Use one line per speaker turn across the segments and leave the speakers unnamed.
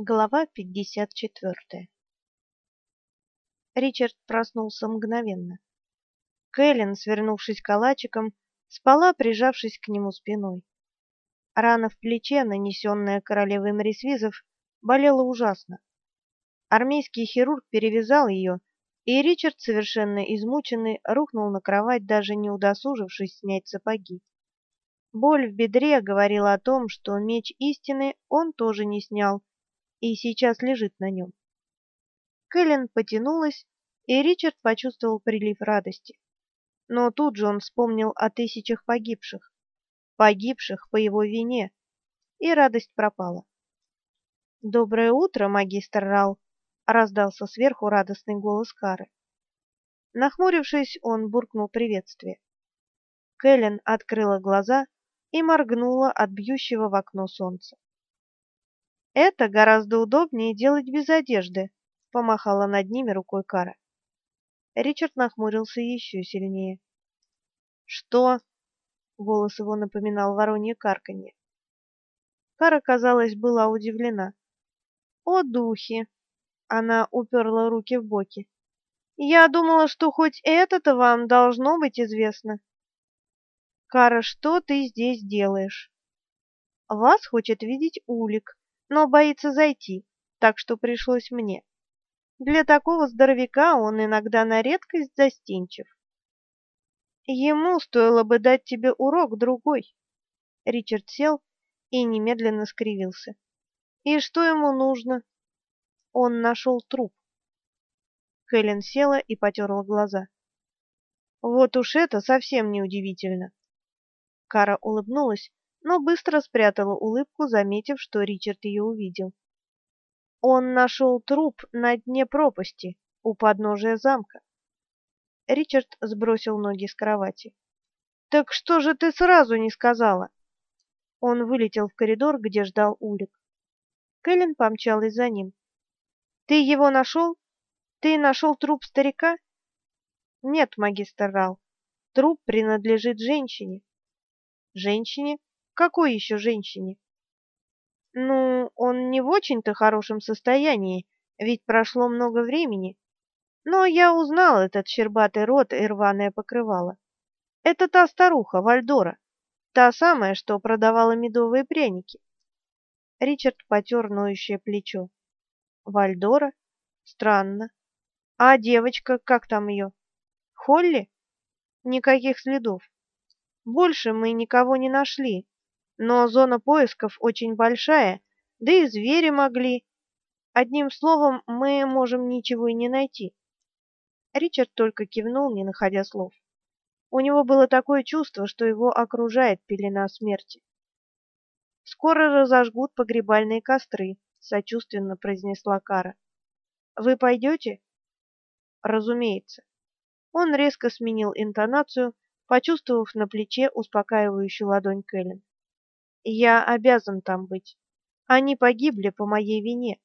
Глава 54 Ричард проснулся мгновенно. Кэлен, свернувшись калачиком, спала, прижавшись к нему спиной. Рана в плече, нанесенная королевой Морисвизов, болела ужасно. Армейский хирург перевязал ее, и Ричард, совершенно измученный, рухнул на кровать, даже не удосужившись снять сапоги. Боль в бедре говорила о том, что меч истины он тоже не снял, и сейчас лежит на нем. Кэлен потянулась, и Ричард почувствовал прилив радости. Но тут же он вспомнил о тысячах погибших, погибших по его вине, и радость пропала. «Доброе утро, магистр Рал!» — раздался сверху радостный голос Кары. Нахмурившись, он буркнул приветствие. Кэлен открыла глаза и моргнула от бьющего в окно солнца. Это гораздо удобнее делать без одежды, помахала над ними рукой Кара. Ричард нахмурился еще сильнее. Что? Голос его напоминал воронье карканье. Кара, казалось, была удивлена. О, духи! Она уперла руки в боки. Я думала, что хоть это-то вам должно быть известно. Кара, что ты здесь делаешь? Вас хочет видеть Улик, но боится зайти, так что пришлось мне. Для такого здоровяка он иногда на редкость застенчив. Ему стоило бы дать тебе урок другой. Ричард сел и немедленно скривился. И что ему нужно? Он нашел труп. Хелен села и потерла глаза. Вот уж это совсем не удивительно. Кара улыбнулась, но быстро спрятала улыбку, заметив, что Ричард ее увидел. Он нашел труп на дне пропасти у подножия замка. Ричард сбросил ноги с кровати. Так что же ты сразу не сказала? Он вылетел в коридор, где ждал Улик. Кэлен помчалась за ним. Ты его нашел? Ты нашел труп старика? Нет, магистр Рал. Труп принадлежит женщине. Женщине? Какой еще женщине? Ну, он не в очень-то хорошем состоянии, ведь прошло много времени. Но я узнал этот щербатый рот и рваное покрывало. Это та старуха, Вальдора, та самая, что продавала медовые пряники. Ричард потер ноющее плечо. Вальдора? Странно. А девочка, как там ее? Холли? Никаких следов. Больше мы никого не нашли, но зона поисков очень большая, да и звери могли. Одним словом, мы можем ничего и не найти. Ричард только кивнул, не находя слов. У него было такое чувство, что его окружает пелена смерти. Скоро разожгут погребальные костры, сочувственно произнесла Кара. Вы пойдете?» Разумеется. Он резко сменил интонацию, почувствовав на плече успокаивающую ладонь Кэлен. Я обязан там быть. Они погибли по моей вине.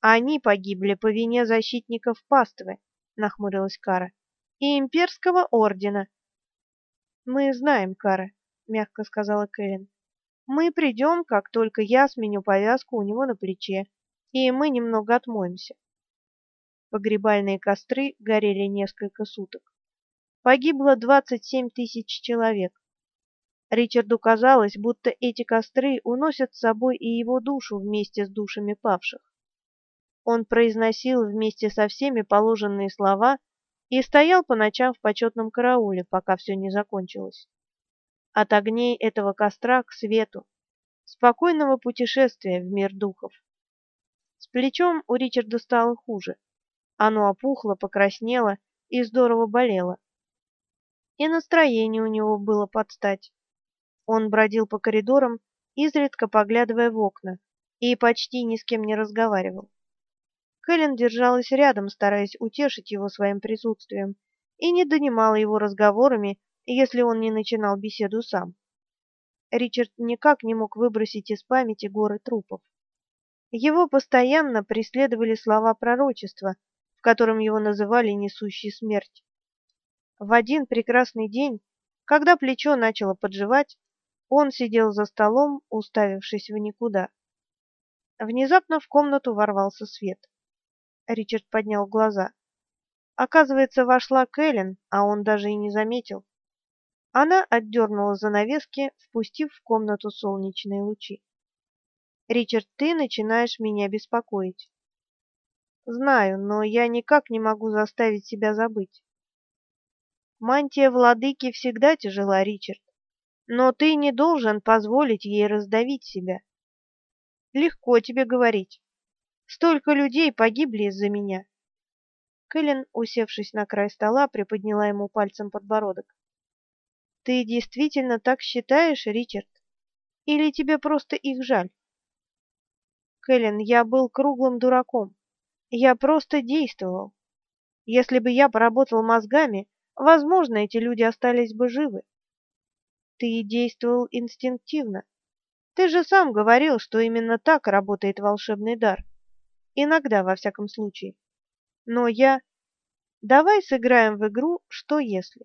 Они погибли по вине защитников паствы, нахмурилась Кара. И имперского ордена. Мы знаем, Кара, мягко сказала Кэлен. Мы придем, как только я сменю повязку у него на плече, и мы немного отмоемся. Погребальные костры горели несколько суток. Погибло двадцать семь тысяч человек. Ричарду казалось, будто эти костры уносят с собой и его душу вместе с душами павших. Он произносил вместе со всеми положенные слова и стоял по ночам в почетном карауле, пока все не закончилось. От огней этого костра к свету, спокойного путешествия в мир духов. С плечом у Ричарда стало хуже. Оно опухло, покраснело и здорово болело. И настроение у него было под стать. Он бродил по коридорам, изредка поглядывая в окна, и почти ни с кем не разговаривал. Кэлен держалась рядом, стараясь утешить его своим присутствием, и не донимала его разговорами, если он не начинал беседу сам. Ричард никак не мог выбросить из памяти горы трупов. Его постоянно преследовали слова пророчества, в котором его называли несущий смерть. В один прекрасный день, когда плечо начало подживать, он сидел за столом, уставившись в никуда. Внезапно в комнату ворвался свет. Ричард поднял глаза. Оказывается, вошла Кэлен, а он даже и не заметил. Она отдернула занавески, впустив в комнату солнечные лучи. «Ричард, ты начинаешь меня беспокоить». «Знаю, но я никак не могу заставить себя забыть». «Мантия владыки всегда тяжела, Ричард, но ты не должен позволить ей раздавить себя». «Легко тебе говорить. Столько людей погибли из-за меня». Кэлен, усевшись на край стола, приподняла ему пальцем подбородок. Ты действительно так считаешь, Ричард? Или тебе просто их жаль? Кэлен, я был круглым дураком. Я просто действовал. Если бы я поработал мозгами, возможно, эти люди остались бы живы. Ты действовал инстинктивно. Ты же сам говорил, что именно так работает волшебный дар. Иногда, во всяком случае. Но я... Давай сыграем в игру «Что если?».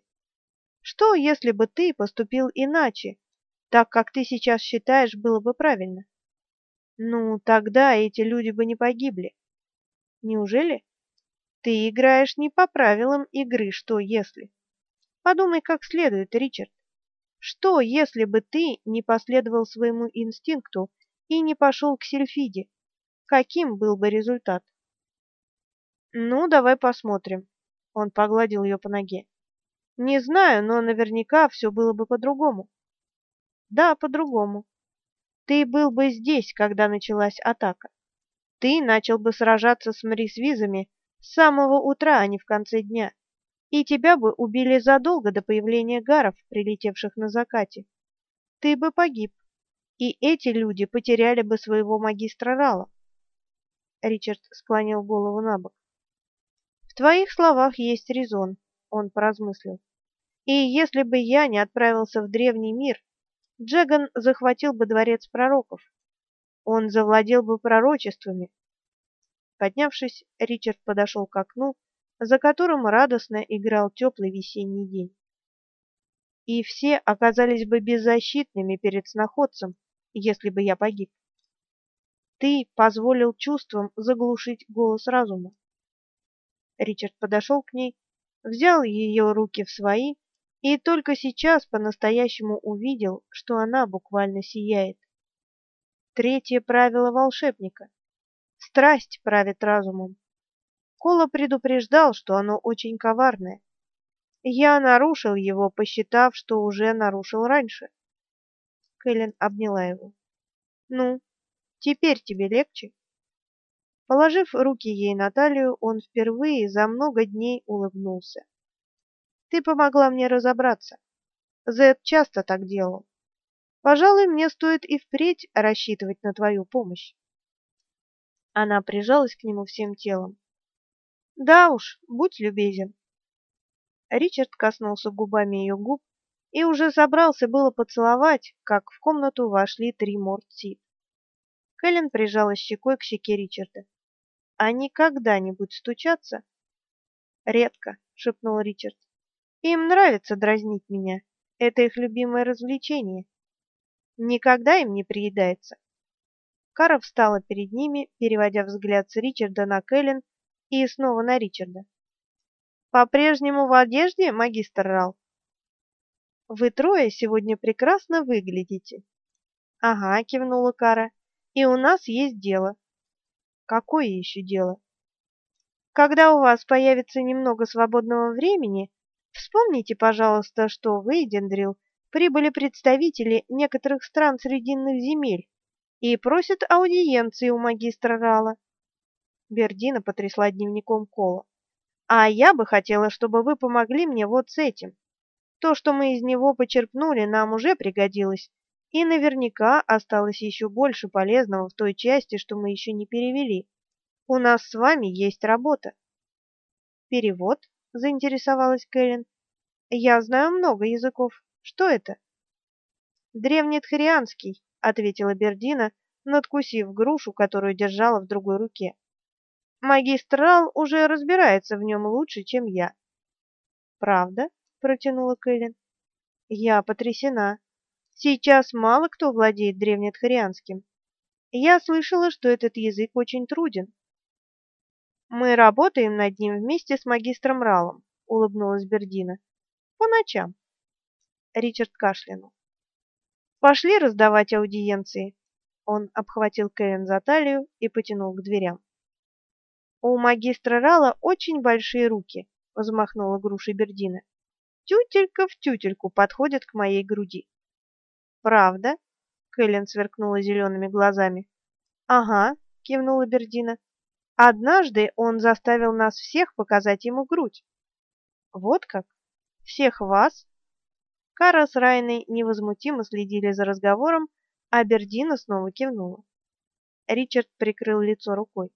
Что, если бы ты поступил иначе, так как ты сейчас считаешь было бы правильно? Ну, тогда эти люди бы не погибли. Неужели? Ты играешь не по правилам игры «Что, если?». Подумай как следует, Ричард. Что, если бы ты не последовал своему инстинкту и не пошел к Сильфиде? Каким был бы результат? Ну, давай посмотрим. Он погладил ее по ноге. Не знаю, но наверняка все было бы по-другому. Да, по-другому. Ты был бы здесь, когда началась атака. Ты начал бы сражаться с мрисвизами с самого утра, а не в конце дня. И тебя бы убили задолго до появления гаров, прилетевших на закате. Ты бы погиб, и эти люди потеряли бы своего магистра Рала. Ричард склонил голову на бок. В твоих словах есть резон он поразмыслил. И если бы я не отправился в древний мир, Джеган захватил бы дворец пророков. Он завладел бы пророчествами. Поднявшись, Ричард подошел к окну, за которым радостно играл теплый весенний день. И все оказались бы беззащитными перед сноходцем, если бы я погиб. Ты позволил чувствам заглушить голос разума. Ричард подошел к ней взял ее руки в свои и только сейчас по-настоящему увидел, что она буквально сияет. Третье правило волшебника. Страсть правит разумом. Кола предупреждал, что оно очень коварное. Я нарушил его, посчитав, что уже нарушил раньше. Кэлен обняла его. Ну, теперь тебе легче? Положив руки ей на талию, он впервые за много дней улыбнулся. Ты помогла мне разобраться. Зед часто так делал. Пожалуй, мне стоит и впредь рассчитывать на твою помощь. Она прижалась к нему всем телом. Да уж, будь любезен. Ричард коснулся губами ее губ и уже собрался было поцеловать, как в комнату вошли три мордсит. Кэлен прижалась щекой к щеке Ричарда. Они когда-нибудь стучатся? Редко, шепнул Ричард. Им нравится дразнить меня. Это их любимое развлечение. Никогда им не приедается. Кара встала перед ними, переводя взгляд с Ричарда на Кэлен и снова на Ричарда. По-прежнему в одежде, магистр Рал? Вы трое сегодня прекрасно выглядите. Ага, кивнула Кара. И у нас есть дело. Какое еще дело? Когда у вас появится немного свободного времени, вспомните, пожалуйста, что в Эйдендрил прибыли представители некоторых стран Срединных земель и просят аудиенции у магистра Рала. Бердина потрясла дневником Кола. А я бы хотела, чтобы вы помогли мне вот с этим. То, что мы из него почерпнули, нам уже пригодилось, и наверняка осталось еще больше полезного в той части, что мы еще не перевели. У нас с вами есть работа. Перевод? заинтересовалась Кэлен. Я знаю много языков. Что это? Древнетхарианский, ответила Бердина, надкусив грушу, которую держала в другой руке. Магистрал уже разбирается в нем лучше, чем я. Правда? протянула Кэлен. Я потрясена. Сейчас мало кто владеет древнетхарианским. Я слышала, что этот язык очень труден. Мы работаем над ним вместе с магистром Ралом, улыбнулась Бердина. По ночам. Ричард кашлянул. Пошли раздавать аудиенции. Он обхватил Кэлен за талию и потянул к дверям. У магистра Рала очень большие руки, взмахнула грушей Бердина. Тютелька в тютельку подходит к моей груди. Правда? Кэлен сверкнула зелеными глазами. Ага, кивнула Бердина. Однажды он заставил нас всех показать ему грудь. Вот как? Всех вас? Кара с Райной невозмутимо следили за разговором, а Бердина снова кивнула. Ричард прикрыл лицо рукой.